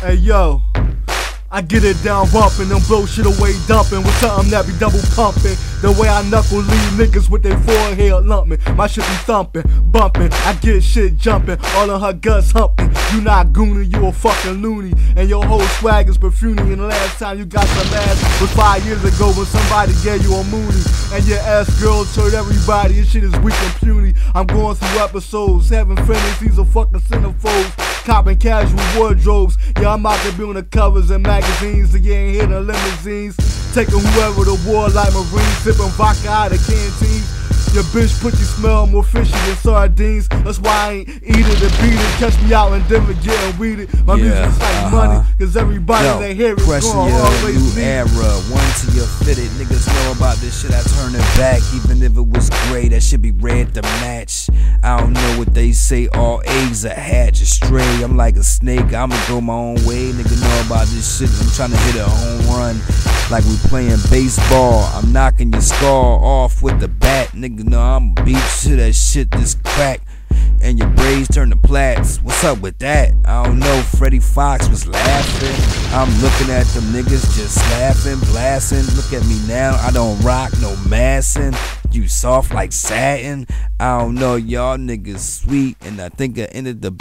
Hey yo, I get it down bumping, them blow shit away dumping with something that be double pumping. The way I knuckle leave niggas with their forehead lumping. My shit be thumping, bumping. I get shit jumping, all in her guts humping. You not gooning, you a fucking loony. And your whole swag is perfumy. And the last time you got some ass was five years ago when somebody gave you a mooney. And your ass girl told everybody your shit is weak and puny. I'm going through episodes, having fantasies of fucking centerfolds casual wardrobes. Yeah, I'm out to be on the covers and magazines. Here the limousines. Taking whoever to war like Marines, sipping vodka out of canteens. Your bitch put you smell more fishy than sardines. That's why I ain't eat it and beat it. Catch me out in Denver getting weeded. My Yeah, music's like uh-huh. money, cause everybody Yo, that hear it question gon' your always new era. One to your fitted. Niggas know about this shit. I turn it back. Even if it was gray, that should be red to match. I don't know what they say. All eggs are hatch astray. I'm like a snake. I'ma go my own way. Nigga know about this shit. I'm trying to hit a home run. Like we playing baseball. I'm knocking your skull off with the bat. Nigga No, I'm beat to that shit this crack and your braids turn to plaits. What's up with that? I don't know. Freddie Fox was laughing. I'm looking at them niggas just laughing, blasting. Look at me now. I don't rock no massin'. You soft like satin. I don't know. Y'all niggas sweet, and I think I ended the.